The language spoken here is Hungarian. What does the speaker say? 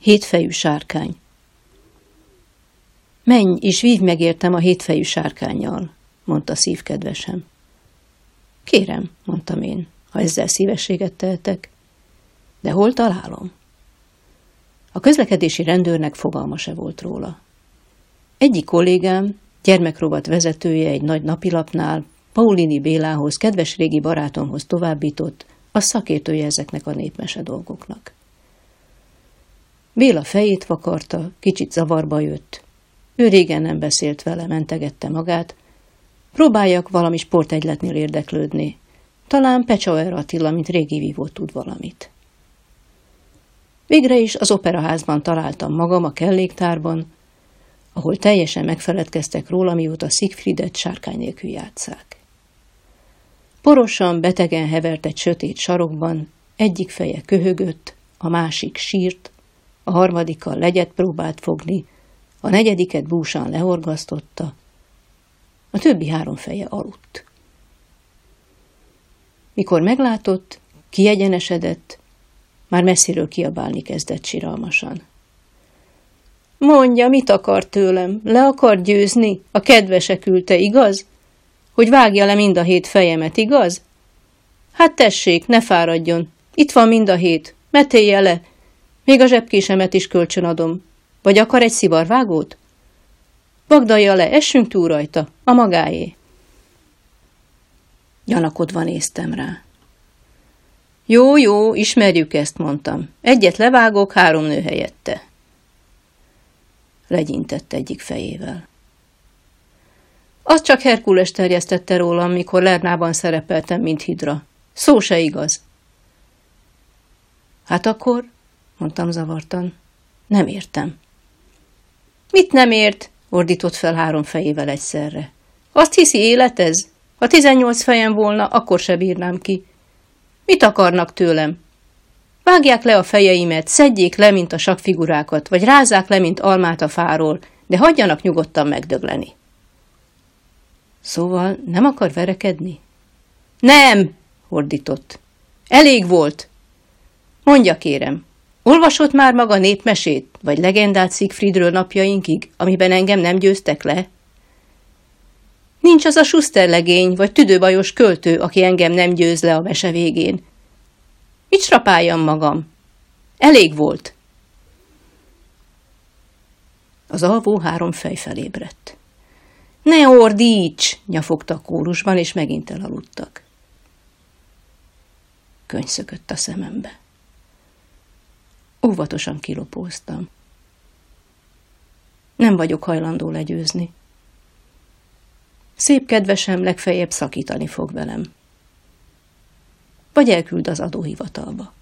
Hétfejű sárkány. Menj, és vívj megértem a hétfejű sárkányjal, mondta szívkedvesem. Kérem, mondtam én, ha ezzel szívességet tehetek. De hol találom? A közlekedési rendőrnek fogalma se volt róla. Egyik kollégám, gyermekrovat vezetője egy nagy napilapnál, Paulini Bélához, kedves régi barátomhoz továbbított, a szakértője ezeknek a népmese dolgoknak. Béla fejét vakarta, kicsit zavarba jött. Ő régen nem beszélt vele, mentegette magát. Próbáljak valami sportegyletnél érdeklődni. Talán Pecsauer Attila, mint régi vívó tud valamit. Végre is az operaházban találtam magam a kelléktárban, ahol teljesen megfeledkeztek róla, mióta Siegfriedet sárkány nélkül játszák. Porosan, betegen hevert egy sötét sarokban, egyik feje köhögött, a másik sírt, a harmadikkal legyet próbált fogni, a negyediket búsan lehorgasztotta, a többi három feje aludt. Mikor meglátott, kiegyenesedett, már messziről kiabálni kezdett siralmasan. Mondja, mit akar tőlem? Le akar győzni? A kedvese küldte, igaz? Hogy vágja le mind a hét fejemet, igaz? Hát tessék, ne fáradjon. Itt van mind a hét. Metélje le. Még a zsebkésemet is kölcsön adom. Vagy akar egy szivarvágót? Vagdalja le, essünk túl rajta, a magáé. Gyanakodva néztem rá. Jó, jó, ismerjük ezt, mondtam. Egyet levágok, három nő helyette. Legyintett egyik fejével. Az csak Herkules terjesztette rólam, mikor Lernában szerepeltem, mint hidra. Szó se igaz. Hát akkor, mondtam zavartan, nem értem. Mit nem ért? ordított fel három fejével egyszerre. Azt hiszi, élet ez? Ha tizennyolc fejem volna, akkor se bírnám ki. Mit akarnak tőlem? Vágják le a fejeimet, szedjék le, mint a sakfigurákat, vagy rázzák le, mint almát a fáról, de hagyjanak nyugodtan megdögleni. Szóval nem akar verekedni? Nem, hordított. Elég volt. Mondja, kérem, olvasott már maga népmesét, vagy legendát Siegfriedről napjainkig, amiben engem nem győztek le? Nincs az a Schuster legény, vagy tüdőbajos költő, aki engem nem győz le a mese végén. Mit strapáljam magam? Elég volt. Az alvó három fej felébredt. Ne ordíts! nyafogta a kórusban, és megint elaludtak. Könyv szökött a szemembe. Óvatosan kilopóztam. Nem vagyok hajlandó legyőzni. Szép kedvesem legfeljebb szakítani fog velem. Vagy elküld az adóhivatalba.